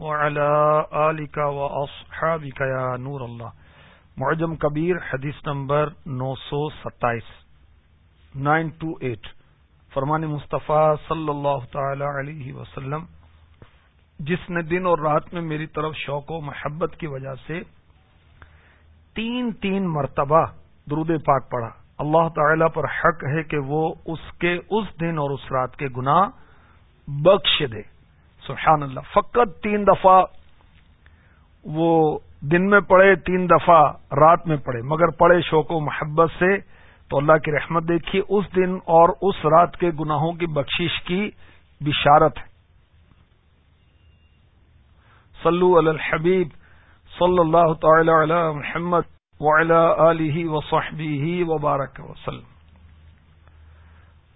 وعلى آلك وأصحابك يا نور الله. معجم کبیر، حدیث نمبر نو سو ستائیس. Nine two eight. فرمان مصطفیٰ صلی اللہ تعالی علیہ وسلم، جس نے دن اور رات میں میری طرف شوق و محبت کی وجہ سے تین تین مرتبہ درود پاک پڑھا۔ اللہ تعالی پر حق ہے کہ وہ اس کے، اس دن اور اس رات کے گناہ بخش دے۔ سبحان اللہ فقط تین دفعہ وہ دن میں پڑھے، تین دفعہ رات میں پڑھے، مگر پڑھے شوق و محبت سے تو اللہ کی رحمت دیکھیے اس دن اور اس رات کے گناہوں کی بخشش کی بشارت ہے۔ صلو علی الحبیب صلی اللہ تعالی علی محمد وعلی آلہ وصحبہ وبارک وسلم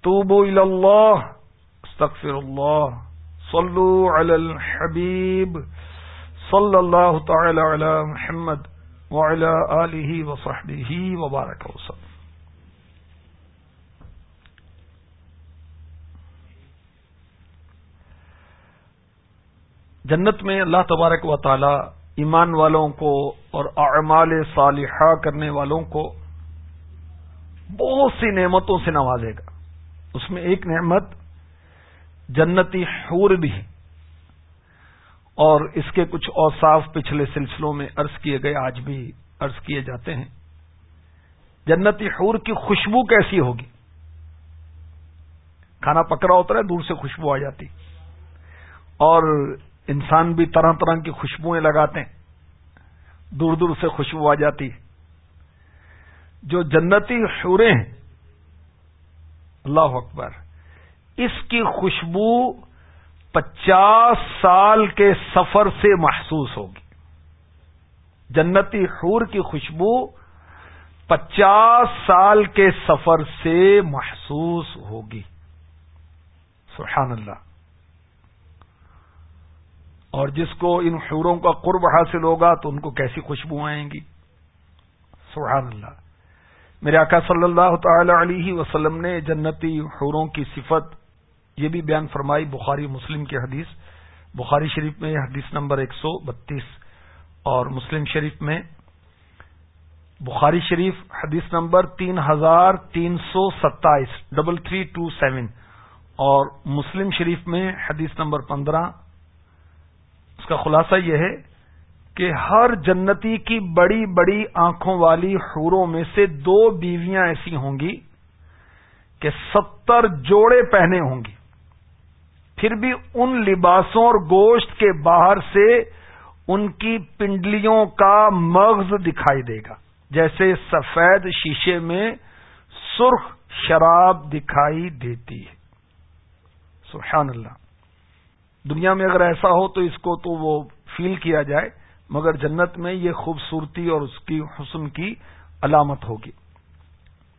توبو الى اللہ، استغفر اللہ۔ صلو علی الحبیب صلی اللہ تعالی علی محمد وعلی آلہ وصحبہ وبارک وسلم. جنت میں اللہ تبارک و تعالی ایمان والوں کو اور اعمال صالحہ کرنے والوں کو بہت سی نعمتوں سے نوازے گا۔ اس میں ایک نعمت جنتی حور بھی اور اس کے کچھ اوصاف پچھلے سلسلوں میں عرض کیے گئے، آج بھی عرض کیے جاتے ہیں۔ جنتی حور کی خوشبو کیسی ہوگی؟ کھانا پکڑا ہوتا ہے، دور سے خوشبو آ جاتی۔ اور انسان بھی طرح طرح کی خوشبوئیں لگاتے ہیں، دور دور سے خوشبو آ جاتی۔ جو جنتی حوریں ہیں، اللہ اکبر۔ اس کی خوشبو پچاس سال کے سفر سے محسوس ہوگی۔ جنتی حور کی خوشبو پچاس سال کے سفر سے محسوس ہوگی۔ سبحان اللہ۔ اور جس کو ان حوروں کا قرب حاصل ہوگا تو ان کو کیسی خوشبو آئیں گی؟ سبحان اللہ۔ میرے آقا صلی اللہ تعالی علیہ وسلم نے جنتی حوروں کی صفت یہ بھی بیان فرمائی بخاری مسلم کی حدیث۔ بخاری شریف میں حدیث نمبر ایک سو بتیس۔ اور مسلم شریف میں بخاری شریف حدیث نمبر تین ہزار تین سو ستائیس، ڈبل تھری ٹو سیون۔ اور مسلم شریف میں حدیث نمبر پندرہ۔ اس کا خلاصہ یہ ہے کہ ہر جنتی کی بڑی بڑی آنکھوں والی حوروں میں سے دو بیویاں ایسی ہوں گی کہ ستر جوڑے پہنے ہوں گی۔ پھر بھی ان لباسوں اور گوشت کے باہر سے ان کی پنڈلیوں کا مغز دکھائی دے گا۔ جیسے سفید شیشے میں سرخ شراب دکھائی دیتی ہے۔ سبحان اللہ۔ دنیا میں اگر ایسا ہو تو اس کو تو وہ فیل کیا جائے، مگر جنت میں یہ خوبصورتی اور اس کی حسن کی علامت ہوگی۔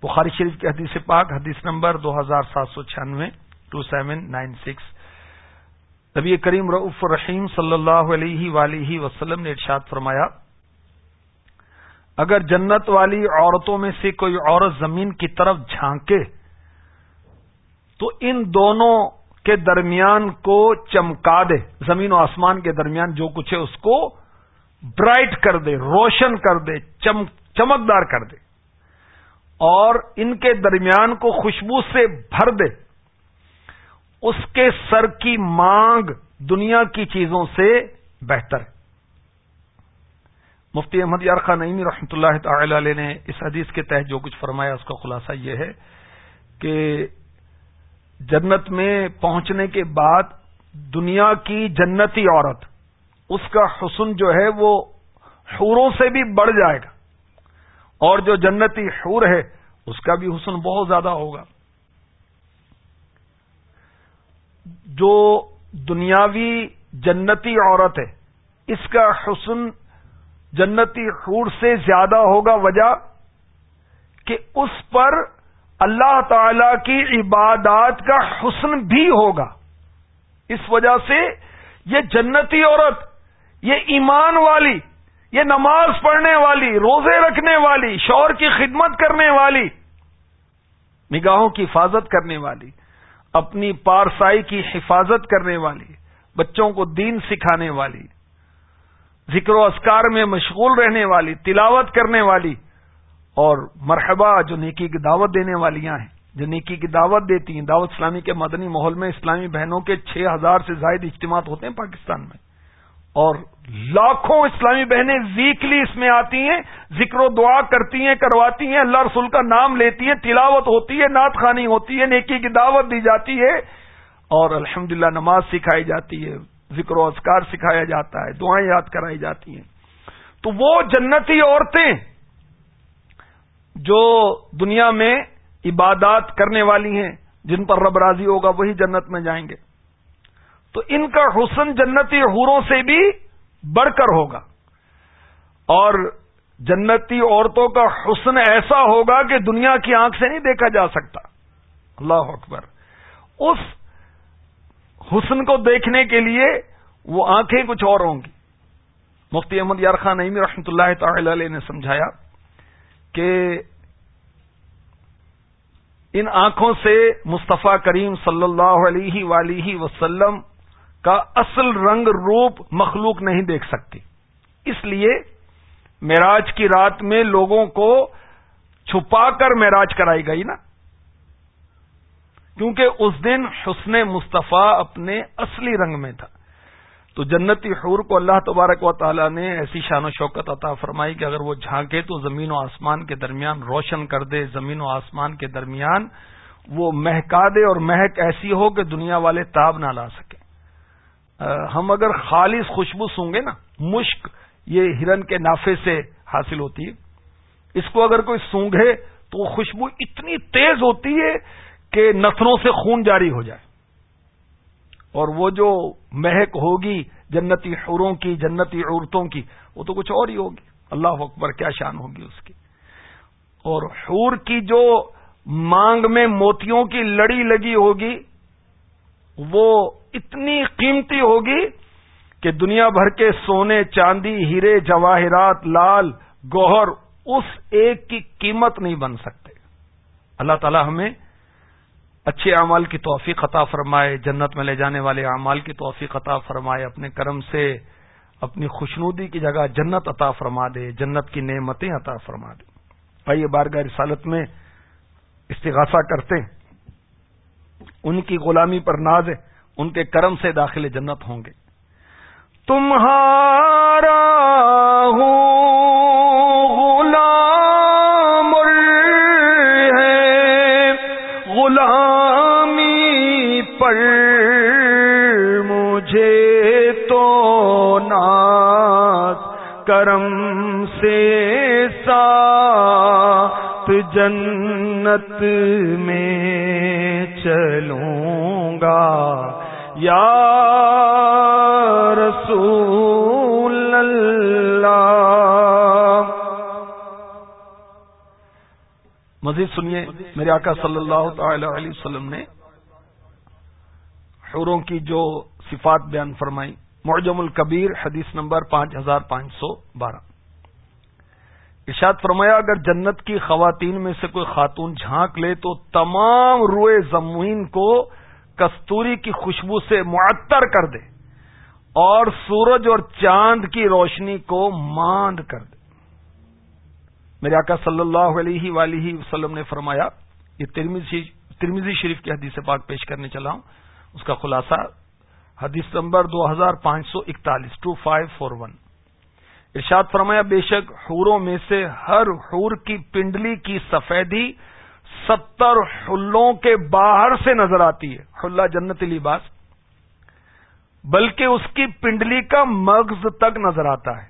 بخاری شریف کی حدیث پاک، حدیث نمبر دو ہزار سات سو چھیانوے ٹو سیون نائن سکس۔ نبی کریم رعف الرحیم صلی اللہ علیہ ولیہ وسلم نے ارشاد فرمایا، اگر جنت والی عورتوں میں سے کوئی عورت زمین کی طرف جھانکے، تو ان دونوں کے درمیان کو چمکا دے، زمین و آسمان کے درمیان جو کچھ ہے اس کو برائٹ کر دے، روشن کر دے، چم، چمکدار کر دے، اور ان کے درمیان کو خوشبو سے بھر دے۔ اس کے سر کی مانگ دنیا کی چیزوں سے بہتر ہے۔ مفتی احمد یارخان نعیمی رحمۃ اللہ تعالی علیہ نے اس حدیث کے تحت جو کچھ فرمایا، اس کا خلاصہ یہ ہے کہ جنت میں پہنچنے کے بعد دنیا کی جنتی عورت، اس کا حسن جو ہے وہ حوروں سے بھی بڑھ جائے گا۔ اور جو جنتی حور ہے، اس کا بھی حسن بہت زیادہ ہوگا۔ جو دنیاوی جنتی عورت ہے، اس کا حسن جنتی حور سے زیادہ ہوگا وجہ کہ اس پر اللہ تعالی کی عبادات کا حسن بھی ہوگا۔ اس وجہ سے یہ جنتی عورت، یہ ایمان والی، یہ نماز پڑھنے والی، روزے رکھنے والی، شور کی خدمت کرنے والی، نگاہوں کی حفاظت کرنے والی اپنی پارسائی کی حفاظت کرنے والی، بچوں کو دین سکھانے والی، ذکر و اسکار میں مشغول رہنے والی، تلاوت کرنے والی، اور مرحبا جو نیکی کی دعوت دینے والیاں ہیں، جو نیکی کی دعوت دیتی ہیں، دعوت اسلامی کے مدنی ماحول میں اسلامی بہنوں کے چھ ہزار سے زائد اجتماعات ہوتے ہیں پاکستان میں، اور لاکھوں اسلامی بہنیں ویکلی اس میں آتی ہیں، ذکر و دعا کرتی ہیں، کرواتی ہیں، اللہ رسول کا نام لیتی ہیں، تلاوت ہوتی ہے، نعت خانی ہوتی ہے، نیکی کی دعوت دی جاتی ہے اور الحمد نماز سکھائی جاتی ہے، ذکر و اذکار سکھایا جاتا ہے، دعائیں یاد کرائی جاتی ہیں۔ تو وہ جنتی عورتیں جو دنیا میں عبادات کرنے والی ہیں، جن پر رب راضی ہوگا، وہی جنت میں جائیں گے۔ تو ان کا حسن جنتی حوروں سے بھی بڑھ کر ہوگا۔ اور جنتی عورتوں کا حسن ایسا ہوگا کہ دنیا کی آنکھ سے نہیں دیکھا جا سکتا۔ اللہ اکبر۔ اس حسن کو دیکھنے کے لیے وہ آنکھیں کچھ اور ہوں گی۔ مفتی احمد یار خان نئی رحمۃ اللہ تعالی علیہ نے سمجھایا کہ ان آنکھوں سے مصطفیٰ کریم صلی اللہ علیہ ولیہ وسلم کا اصل رنگ روپ مخلوق نہیں دیکھ سکتی۔ اس لیے معراج کی رات میں لوگوں کو چھپا کر معراج کرائی گئی نا۔ کیونکہ اس دن حسن مصطفیٰ اپنے اصلی رنگ میں تھا۔ تو جنتی حور کو اللہ تبارک و تعالی نے ایسی شان و شوکت عطا فرمائی کہ اگر وہ جھانکے تو زمین و آسمان کے درمیان روشن کر دے، زمین و آسمان کے درمیان وہ مہکا دے اور مہک ایسی ہو کہ دنیا والے تاب نہ لا سکے۔ ہم اگر خالص خوشبو سونگے نا، مشک یہ ہرن کے نافے سے حاصل ہوتی ہے۔ اس کو اگر کوئی سونگے تو وہ خوشبو اتنی تیز ہوتی ہے کہ نثروں سے خون جاری ہو جائے۔ اور وہ جو مہک ہوگی جنتی حوروں کی، جنتی عورتوں کی، وہ تو کچھ اور ہی ہوگی۔ اللہ اکبر، کیا شان ہوگی اس کی۔ اور حور کی جو مانگ میں موتیوں کی لڑی لگی ہوگی وہ اتنی قیمتی ہوگی کہ دنیا بھر کے سونے، چاندی ہیرے جواہرات، لال، گوہر اس ایک کی قیمت نہیں بن سکتے۔ اللہ تعالی ہمیں اچھے اعمال کی توفیق عطا فرمائے، جنت میں لے جانے والے اعمال کی توفیق عطا فرمائے، اپنے کرم سے اپنی خوشنودی کی جگہ جنت عطا فرما دے، جنت کی نعمتیں عطا فرما دے۔ آئیے بارگاہ رسالت میں استغاثہ کرتے ہیں۔ ان کی غلامی پر ناز ہے، ان کے کرم سے داخل جنت ہوں گے۔ تمہارا کرم سے ساتھ جنت میں چلوں گا۔ یا رسول اللہ۔ مزید سنیے، میرے آقا صلی اللہ تعالی علیہ وسلم نے حوروں کی جو صفات بیان فرمائی، معجم الکبیر، حدیث نمبر پانچ ہزار پانچ سو بارہ۔ ارشاد فرمایا، اگر جنت کی خواتین میں سے کوئی خاتون جھانک لے تو تمام روئے زمین کو کستوری کی خوشبو سے معطر کر دے اور سورج اور چاند کی روشنی کو ماند کر دے۔ میرے آقا صلی اللہ علیہ ولیہ وسلم نے فرمایا، یہ ترمیزی شریف کی حدیث پاک پیش کرنے چلا ہوں۔ اس کا خلاصہ، حدیث نمبر دو ہزار پانچ سو اکتالیس ٹو فائیو فور ون ارشاد فرمایا، بے شک حوروں میں سے ہر حور کی پنڈلی کی سفیدی ستر حلوں کے باہر سے نظر آتی ہے۔ حلہ جنت لباس بلکہ اس کی پنڈلی کا مغز تک نظر آتا ہے۔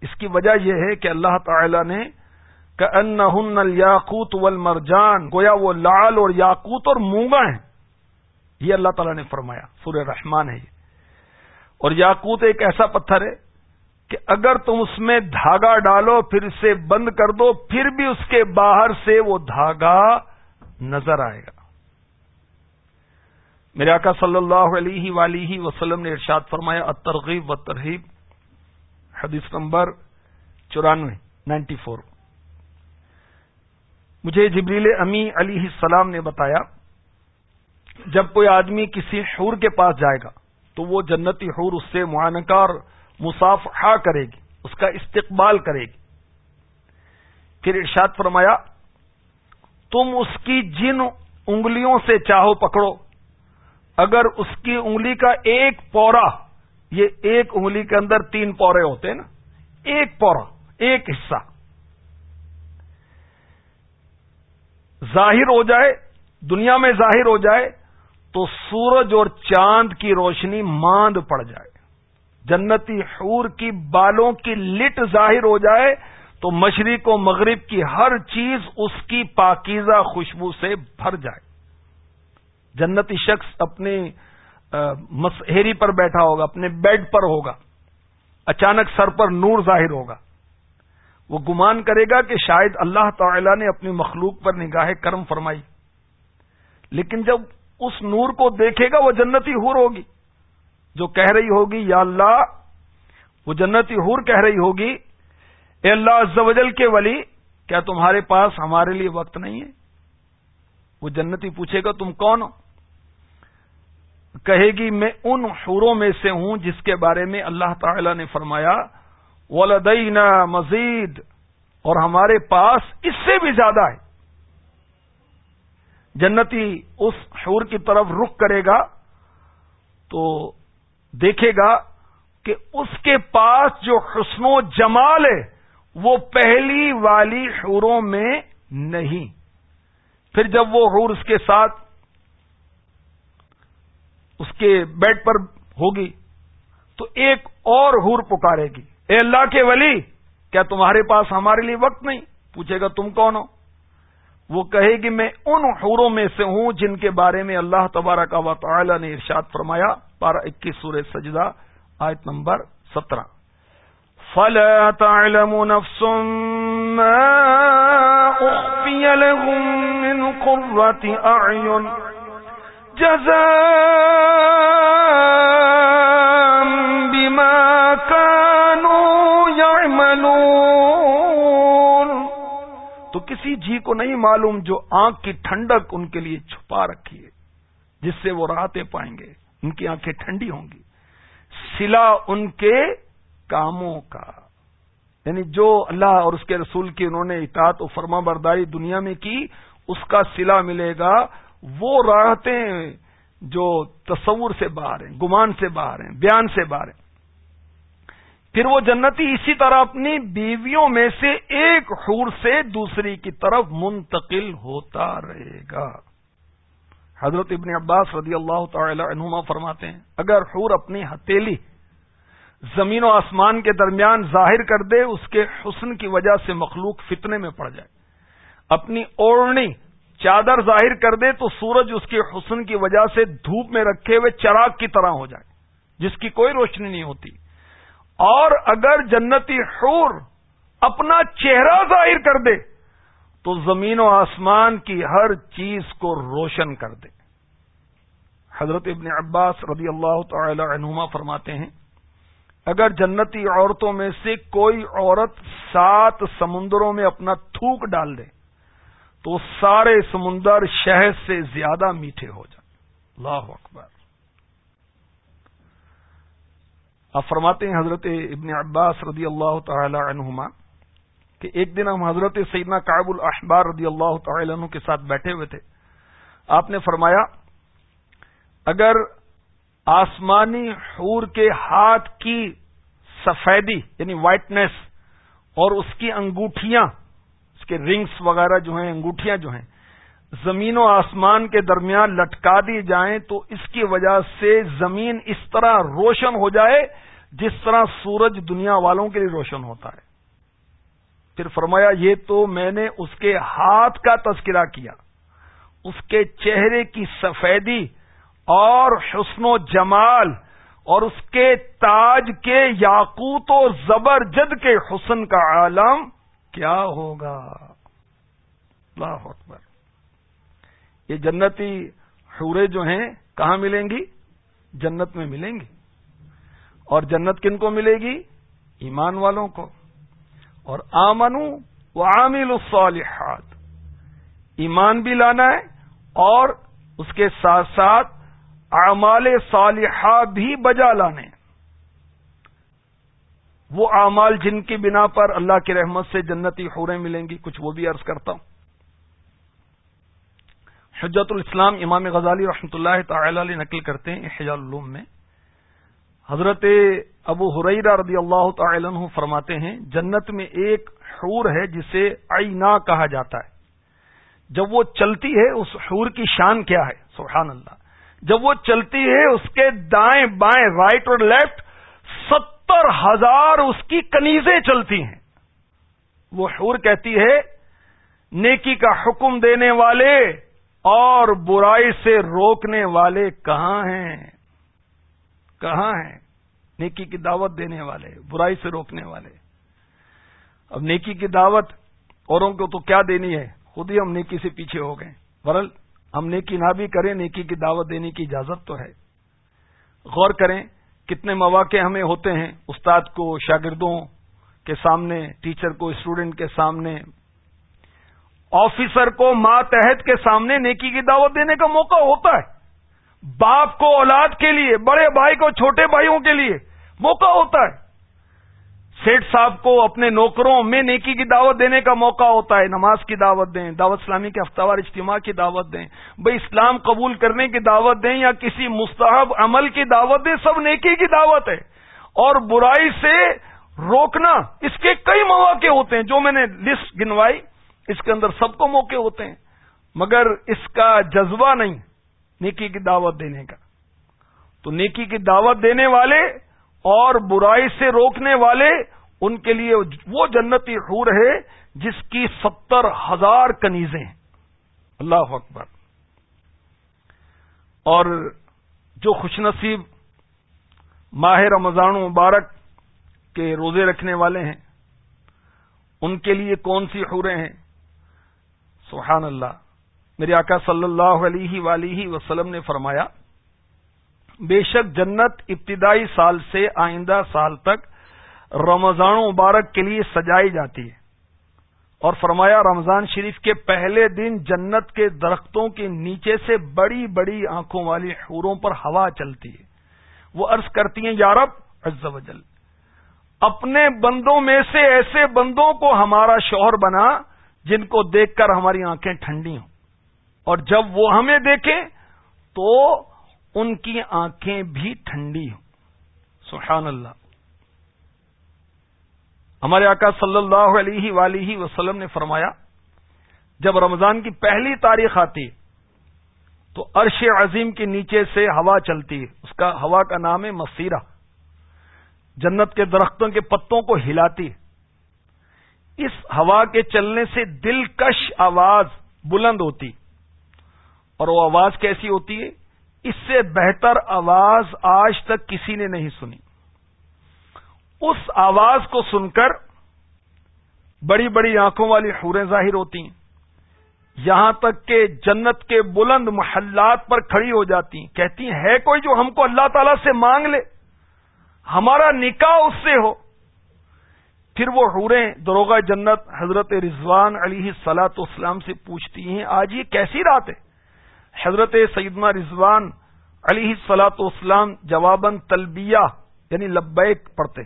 اس کی وجہ یہ ہے کہ اللہ تعالی نے کہ ان یاقوت والمرجان، گویا وہ لال اور یاقوت اور مونگا ہیں۔ یہ اللہ تعالیٰ نے فرمایا، سورہ رحمان ہے یہ۔ اور یاقوت ایک ایسا پتھر ہے کہ اگر تم اس میں دھاگا ڈالو پھر اسے بند کر دو، پھر بھی اس کے باہر سے وہ دھاگا نظر آئے گا۔ میرے آقا صلی اللہ علیہ ولیہ وسلم نے ارشاد فرمایا ترغیب و ترغیب حدیث نمبر چورانوے، نائنٹی فور۔ مجھے جبریل امی علی السلام نے بتایا، جب کوئی آدمی کسی حور کے پاس جائے گا تو وہ جنتی حور اس سے معانقہ اور مسافہ کرے گی، اس کا استقبال کرے گی۔ پھر ارشاد فرمایا، تم اس کی جن انگلیوں سے چاہو پکڑو۔ اگر اس کی انگلی کا ایک پورا، یہ ایک انگلی کے اندر تین پورے ہوتے ہیں نا، ایک پورا، ایک حصہ۔ ظاہر ہو جائے، دنیا میں ظاہر ہو جائے، تو سورج اور چاند کی روشنی ماند پڑ جائے۔ جنتی حور کی بالوں کی لٹ ظاہر ہو جائے تو مشرق و مغرب کی ہر چیز اس کی پاکیزہ خوشبو سے بھر جائے۔ جنتی شخص اپنی مسہری پر بیٹھا ہوگا، اپنے بیڈ پر ہوگا۔ اچانک سر پر نور ظاہر ہوگا۔ وہ گمان کرے گا کہ شاید اللہ تعالی نے اپنی مخلوق پر نگاہ کرم فرمائی۔ لیکن جب اس نور کو دیکھے گا وہ جنتی حور ہوگی۔ جو کہہ رہی ہوگی، یا اللہ، وہ جنتی حور کہہ رہی ہوگی، اے اللہ عزوجل کے ولی، کیا تمہارے پاس ہمارے لیے وقت نہیں ہے؟ وہ جنتی پوچھے گا، تم کون ہو؟ کہے گی، میں ان حوروں میں سے ہوں جس کے بارے میں اللہ تعالی نے فرمایا ولدینا مزید اور ہمارے پاس اس سے بھی زیادہ ہے۔ جنتی اس حور کی طرف رخ کرے گا، تو دیکھے گا کہ اس کے پاس جو حسن و جمال ہے، وہ پہلی والی حوروں میں نہیں۔ پھر جب وہ حور اس کے ساتھ اس کے بیڈ پر ہوگی، تو ایک اور حور پکارے گی۔ اے اللہ کے ولی، کیا تمہارے پاس ہمارے لیے وقت نہیں؟ پوچھے گا، تم کون ہو؟ وہ کہے گی، میں ان حوروں میں سے ہوں جن کے بارے میں اللہ تبارہ کا تعالی نے ارشاد فرمایا۔ پارہ اکیس سورہ سجدہ آیت نمبر سترہ۔ فلا تعلم نفس ما أخفي لهم من قرة أعين جزاء بما كانوا يعملون۔ تو کسی جی کو نہیں معلوم جو آنکھ کی ٹھنڈک ان کے لیے چھپا رکھی ہے جس سے وہ راحتیں پائیں گے۔ ان کی آنکھیں ٹھنڈی ہوں گی۔ سلا ان کے کاموں کا۔ یعنی جو اللہ اور اس کے رسول کی انہوں نے اطاعت و فرما برداری دنیا میں کی، اس کا سلا ملے گا۔ وہ راحتیں جو تصور سے باہر ہیں، گمان سے باہر ہیں، بیان سے باہر ہیں۔ پھر وہ جنتی اسی طرح اپنی بیویوں میں سے ایک حور سے دوسری کی طرف منتقل ہوتا رہے گا۔ حضرت ابن عباس رضی اللہ تعالی عنہما فرماتے ہیں، اگر حور اپنی ہتیلی زمین و آسمان کے درمیان ظاہر کر دے، اس کے حسن کی وجہ سے مخلوق فتنے میں پڑ جائے۔ اپنی اوڑنی چادر ظاہر کر دے تو سورج اس کے حسن کی وجہ سے دھوپ میں رکھے ہوئے چراغ کی طرح ہو جائے، جس کی کوئی روشنی نہیں ہوتی۔ اور اگر جنتی حور اپنا چہرہ ظاہر کر دے تو زمین و آسمان کی ہر چیز کو روشن کر دے۔ حضرت ابن عباس رضی اللہ تعالی عنہما فرماتے ہیں، اگر جنتی عورتوں میں سے کوئی عورت سات سمندروں میں اپنا تھوک ڈال دے، تو سارے سمندر شہد سے زیادہ میٹھے ہو جائیں۔ اللہ اکبر۔ آپ فرماتے ہیں حضرت ابن عباس رضی اللہ تعالی عنہما کہ ایک دن ہم حضرت سیدنا کاب الاحبار رضی اللہ تعالی عنہ کے ساتھ بیٹھے ہوئے تھے۔ آپ نے فرمایا، اگر آسمانی حور کے ہاتھ کی سفیدی یعنی وائٹنس اور اس کی انگوٹھیاں، اس کے رنگس وغیرہ جو ہیں، انگوٹھیاں جو ہیں، زمین و آسمان کے درمیان لٹکا دی جائیں، تو اس کی وجہ سے زمین اس طرح روشن ہو جائے جس طرح سورج دنیا والوں کے لیے روشن ہوتا ہے۔ پھر فرمایا، یہ تو میں نے اس کے ہاتھ کا تذکرہ کیا، اس کے چہرے کی سفیدی اور حسن و جمال اور اس کے تاج کے یاقوت و زبر جد کے حسن کا عالم کیا ہوگا؟ اللہ اکبر۔ یہ جنتی حورے جو ہیں، کہاں ملیں گی؟ جنت میں ملیں گی۔ اور جنت کن کو ملے گی؟ ایمان والوں کو۔ اور آمنو و عامل الصالحات۔ ایمان بھی لانا ہے اور اس کے ساتھ ساتھ اعمال صالحہ بھی بجا لانے۔ وہ اعمال جن کی بنا پر اللہ کی رحمت سے جنتی حوریں ملیں گی، کچھ وہ بھی عرض کرتا ہوں۔ حجت الاسلام امام غزالی رحمۃ اللہ تعالی علیہ نقل کرتے ہیں حجال العلوم میں۔ حضرت ابو حریرہ رضی اللہ تعالی عنہ فرماتے ہیں، جنت میں ایک حور ہے جسے عینا کہا جاتا ہے۔ جب وہ چلتی ہے، اس حور کی شان کیا ہے؟ سبحان اللہ۔ جب وہ چلتی ہے، اس کے دائیں بائیں رائٹ اور لیفٹ ستر ہزار اس کی کنیزیں چلتی ہیں۔ وہ حور کہتی ہے، نیکی کا حکم دینے والے اور برائی سے روکنے والے کہاں ہیں؟ کہاں ہیں؟ نیکی کی دعوت دینے والے، برائی سے روکنے والے۔ اب نیکی کی دعوت اوروں کو تو کیا دینی ہے؟ خود ہی ہم نیکی سے پیچھے ہو گئے۔ ورل ہم نیکی نہ بھی کریں، نیکی کی دعوت دینے کی اجازت تو ہے۔ غور کریں کتنے مواقع ہمیں ہوتے ہیں استاد کو، شاگردوں کے سامنے، ٹیچر کو، اسٹوڈنٹ کے سامنے۔ آفیسر کو ماتحت کے سامنے نیکی کی دعوت دینے کا موقع ہوتا ہے۔ باپ کو اولاد کے لیے، بڑے بھائی کو، چھوٹے بھائیوں کے لیے موقع ہوتا ہے۔ سیٹ صاحب کو اپنے نوکروں میں نیکی کی دعوت دینے کا موقع ہوتا ہے، نماز کی دعوت دیں، دعوت اسلامی کے ہفتہ وار اجتماع کی دعوت دیں، بھائی اسلام قبول کرنے کی دعوت دیں یا کسی مستحب عمل کی دعوت دیں، سب نیکی کی دعوت ہے۔ اور برائی سے روکنا اس کے کئی مواقع ہوتے ہیں، جو میں نے لسٹ گنوائی، اس کے اندر سب کو موقع ہوتے ہیں۔ مگر اس کا جذبہ نہیں۔ نیکی کی دعوت دینے کا۔ تو نیکی کی دعوت دینے والے اور برائی سے روکنے والے ان کے لیے وہ جنتی حور ہے جس کی ستر ہزار کنیزیں اللہ اکبر۔ اور جو خوش نصیب ماہ رمضان مبارک کے روزے رکھنے والے ہیں، ان کے لیے کون سی حوریں ہیں؟ سبحان اللہ۔ میرے آقا صلی اللہ علیہ ولی وسلم نے فرمایا، بے شک جنت ابتدائی سال سے آئندہ سال تک رمضان مبارک کے لیے سجائی جاتی ہے۔ اور فرمایا، رمضان شریف کے پہلے دن جنت کے درختوں کے نیچے سے بڑی بڑی آنکھوں والی حوروں پر ہوا چلتی ہے۔ وہ عرض کرتی ہیں یارب عز و جل، اپنے بندوں میں سے ایسے بندوں کو ہمارا شوہر بنا جن کو دیکھ کر ہماری آنکھیں ٹھنڈی ہوں۔ اور جب وہ ہمیں دیکھیں تو ان کی آنکھیں بھی ٹھنڈی ہوں۔ سبحان اللہ۔ ہمارے آقا صلی اللہ علیہ ولیہ وسلم نے فرمایا، جب رمضان کی پہلی تاریخ آتی تو عرش عظیم کے نیچے سے ہوا چلتی، اس کا ہوا کا نام ہے مسیرہ جنت کے درختوں کے پتوں کو ہلاتی۔ اس ہوا کے چلنے سے دلکش آواز بلند ہوتی۔ اور وہ آواز کیسی ہوتی ہے؟ اس سے بہتر آواز آج تک کسی نے نہیں سنی۔ اس آواز کو سن کر بڑی بڑی آنکھوں والی حوریں ظاہر ہوتی ہیں۔ یہاں تک کہ جنت کے بلند محلات پر کھڑی ہو جاتی ہیں۔ کہتی ہیں، ہے کوئی جو ہم کو اللہ تعالی سے مانگ لے؟ ہمارا نکاح اس سے ہو۔ پھر وہ حوریں دروگا جنت حضرت رضوان علی سلاط اسلام سے پوچھتی ہیں، آج یہ کیسی رات ہے؟ حضرت سیدنا رضوان علی سلاط اسلام جواباً تلبیہ یعنی لبیک پڑھتے۔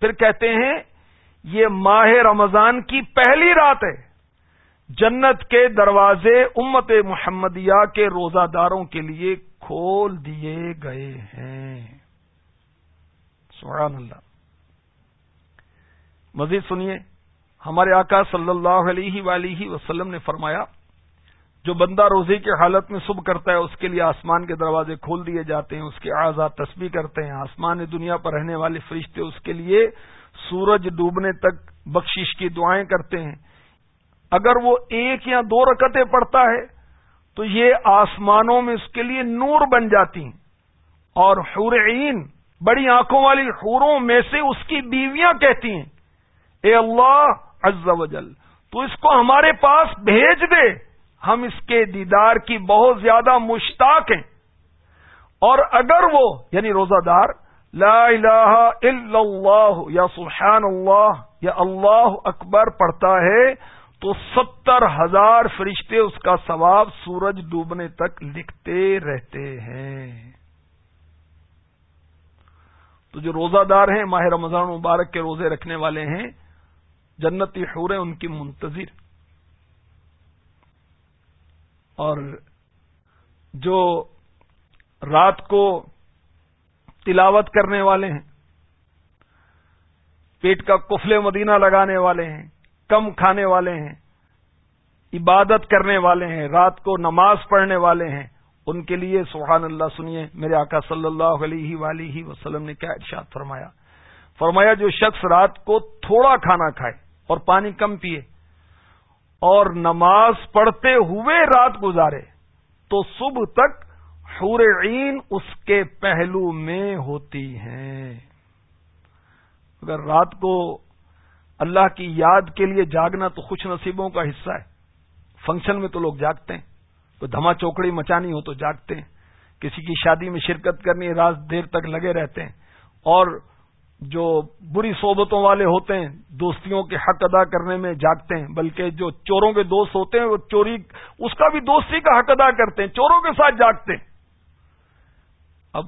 پھر کہتے ہیں، یہ ماہ رمضان کی پہلی رات ہے۔ جنت کے دروازے امت محمدیہ کے روزہ داروں کے لیے کھول دیے گئے ہیں۔ سبحان اللہ۔ مزید سنیے، ہمارے آقا صلی اللہ علیہ ولیہ وسلم نے فرمایا جو بندہ روزے کی حالت میں صبح کرتا ہے، اس کے لیے آسمان کے دروازے کھول دیے جاتے ہیں، اس کے آزاد تسبیح کرتے ہیں۔ آسمان دنیا پر رہنے والے فرشتے اس کے لیے سورج ڈوبنے تک بخشش کی دعائیں کرتے ہیں۔ اگر وہ ایک یا دو رکتیں پڑتا ہے، تو یہ آسمانوں میں اس کے لیے نور بن جاتی ہیں۔ اور حورعین، بڑی آنکھوں والی حوروں میں سے اس کی بیویاں کہتی ہیں، اے اللہ عز و جل، تو اس کو ہمارے پاس بھیج دے۔ ہم اس کے دیدار کی بہت زیادہ مشتاق ہیں۔ اور اگر وہ یعنی روزہ دار لا الہ الا اللہ، یا سبحان اللہ، یا اللہ اکبر پڑھتا ہے، تو ستر ہزار فرشتے اس کا ثواب سورج ڈوبنے تک لکھتے رہتے ہیں۔ تو جو روزہ دار ہیں، ماہ رمضان مبارک کے روزے رکھنے والے ہیں، جنتی حوریں ان کی منتظر۔ اور جو رات کو تلاوت کرنے والے ہیں، پیٹ کا کفلے مدینہ لگانے والے ہیں، کم کھانے والے ہیں، عبادت کرنے والے ہیں، رات کو نماز پڑھنے والے ہیں، ان کے لیے سبحان اللہ سنیے، میرے آقا صلی اللہ علیہ ولیہ وسلم نے کیا ارشاد فرمایا؟ فرمایا جو شخص رات کو تھوڑا کھانا کھائے اور پانی کم پیے اور نماز پڑھتے ہوئے رات گزارے تو صبح تک حور عین اس کے پہلو میں ہوتی ہیں اگر رات کو اللہ کی یاد کے لیے جاگنا تو خوش نصیبوں کا حصہ ہے۔ فنکشن میں تو لوگ جاگتے ہیں۔ کوئی دھما چوکڑی مچانی ہو تو جاگتے ہیں۔ کسی کی شادی میں شرکت کرنی رات دیر تک لگے رہتے ہیں۔ اور جو بری صحبتوں والے ہوتے ہیں، دوستیوں کے حق ادا کرنے میں جاگتے ہیں، بلکہ جو چوروں کے دوست ہوتے ہیں، وہ چوری، اس کا بھی دوستی کا حق ادا کرتے ہیں، چوروں کے ساتھ جاگتے ہیں۔ اب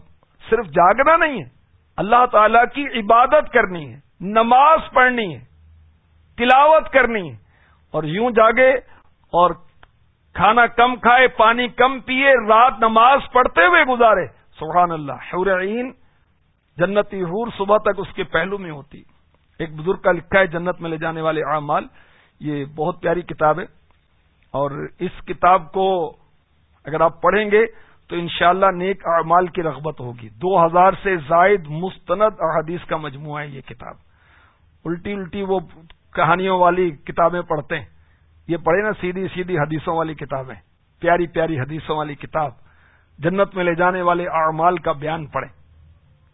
صرف جاگنا نہیں ہے، اللہ تعالی کی عبادت کرنی ہے، نماز پڑھنی ہے، تلاوت کرنی ہے۔ اور یوں جاگے اور کھانا کم کھائے، پانی کم پیے، رات نماز پڑھتے ہوئے گزارے، سبحان اللہ حورعین جنتی حور صبح تک اس کے پہلو میں ہوتی۔ ایک بزرگ کا لکھا ہے جنت میں لے جانے والے اعمال۔ یہ بہت پیاری کتاب ہے۔ اور اس کتاب کو اگر آپ پڑھیں گے تو انشاءاللہ نیک اعمال کی رغبت ہوگی۔ دو ہزار سے زائد مستند احادیث کا مجموعہ ہے یہ کتاب۔ الٹی الٹی وہ کہانیوں والی کتابیں پڑھتے ہیں۔ یہ پڑھے نا سیدھی سیدھی حدیثوں والی کتابیں۔ پیاری پیاری حدیثوں والی کتاب۔ جنت میں لے جانے والے اعمال کا بیان پڑھیں۔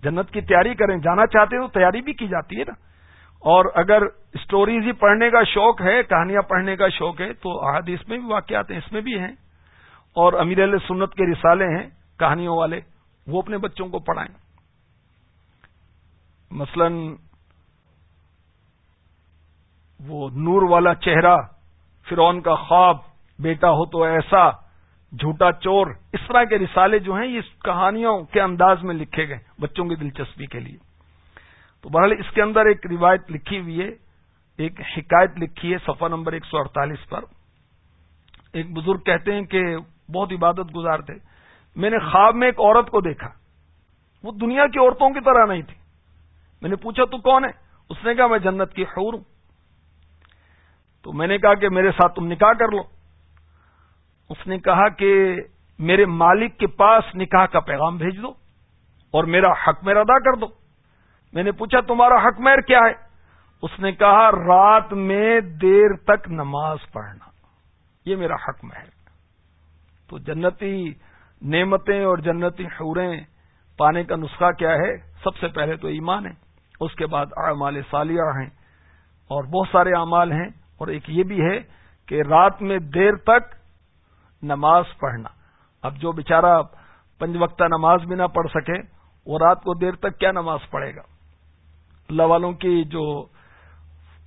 جنت کی تیاری کریں، جانا چاہتے ہیں تو تیاری بھی کی جاتی ہے نا۔ اور اگر اسٹوریز ہی پڑھنے کا شوق ہے، کہانیاں پڑھنے کا شوق ہے، تو احادیث میں بھی واقعات ہیں، اس میں بھی ہیں۔ اور امیر علیہ سنت کے رسالے ہیں، کہانیوں والے، وہ اپنے بچوں کو پڑھائیں۔ مثلا وہ نور والا چہرہ فرون کا خواب، بیٹا ہو تو ایسا جھوٹا چور، اس طرح کے رسالے جو ہیں، یہ کہانیوں کے انداز میں لکھے گئے بچوں کی دلچسپی کے لیے۔ تو بہرحال اس کے اندر ایک روایت لکھی ہوئی ہے، ایک حکایت لکھی ہے صفحہ نمبر ایک سو اڑتالیس پر۔ ایک بزرگ کہتے ہیں کہ بہت عبادت گزار تھے۔ میں نے خواب میں ایک عورت کو دیکھا۔ وہ دنیا کی عورتوں کی طرح نہیں تھی۔ میں نے پوچھا، تو کون ہے؟ اس نے کہا، میں جنت کی حور ہوں۔ تو میں نے کہا کہ میرے ساتھ تم نکاح کر لو۔ اس نے کہا کہ میرے مالک کے پاس نکاح کا پیغام بھیج دو اور میرا حق میر ادا کر دو۔ میں نے پوچھا، تمہارا حق میر کیا ہے؟ اس نے کہا، رات میں دیر تک نماز پڑھنا، یہ میرا حق مہر۔ تو جنتی نعمتیں اور جنتی حوریں پانے کا نسخہ کیا ہے؟ سب سے پہلے تو ایمان ہے، اس کے بعد اعمال سالیہ ہیں۔ اور بہت سارے اعمال ہیں، اور ایک یہ بھی ہے کہ رات میں دیر تک نماز پڑھنا۔ اب جو بےچارا پنج وقتہ نماز بھی نہ پڑھ سکے، وہ رات کو دیر تک کیا نماز پڑھے گا؟ اللہ والوں کی جو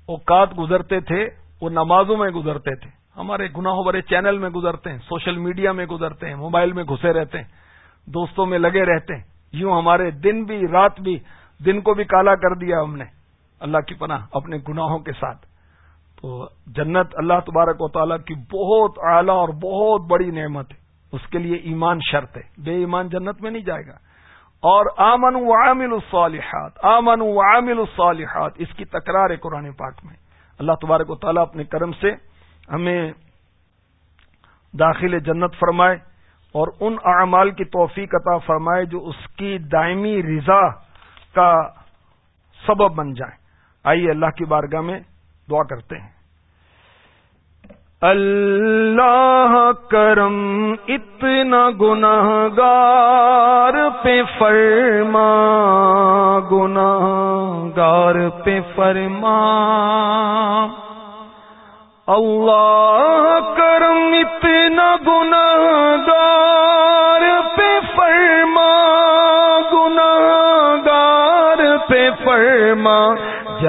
اوقات گزرتے تھے، وہ نمازوں میں گزرتے تھے۔ ہمارے گناہوں بڑے چینل میں گزرتے ہیں، سوشل میڈیا میں گزرتے ہیں، موبائل میں گھسے رہتے ہیں، دوستوں میں لگے رہتے ہیں۔ یوں ہمارے دن بھی، رات بھی، دن کو بھی کالا کر دیا ہم نے۔ اللہ کی پناہ اپنے گناہوں کے ساتھ۔ تو جنت اللہ تبارک و تعالیٰ کی بہت اعلی اور بہت بڑی نعمت ہے۔ اس کے لیے ایمان شرط ہے۔ بے ایمان جنت میں نہیں جائے گا۔ اور آمن و عامل الصالحات آمن و عامل الصالحات، اس کی تکرار ہے قرآن پاک میں۔ اللہ تبارک و تعالیٰ اپنے کرم سے ہمیں داخل جنت فرمائے اور ان اعمال کی توفیق عطا فرمائے جو اس کی دائمی رضا کا سبب بن جائیں آئیے اللہ کی بارگاہ میں دعا کرتے ہیں۔ اللہ کرم اتنا گناہ گار پہ فرما گناہ گار پہ فرما۔ اللہ کرم اتنا گناہ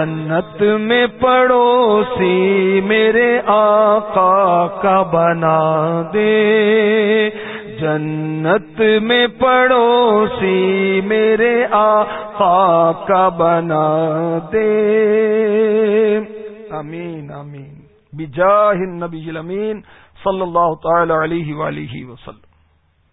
جنت میں پڑوسی میرے آقا کا بنا دے۔ جنت میں پڑوسی میرے آقا کا بنا دے۔ امین امین بجاہ النبی الامین صلی اللہ تعالی علیہ وآلہ وسلم۔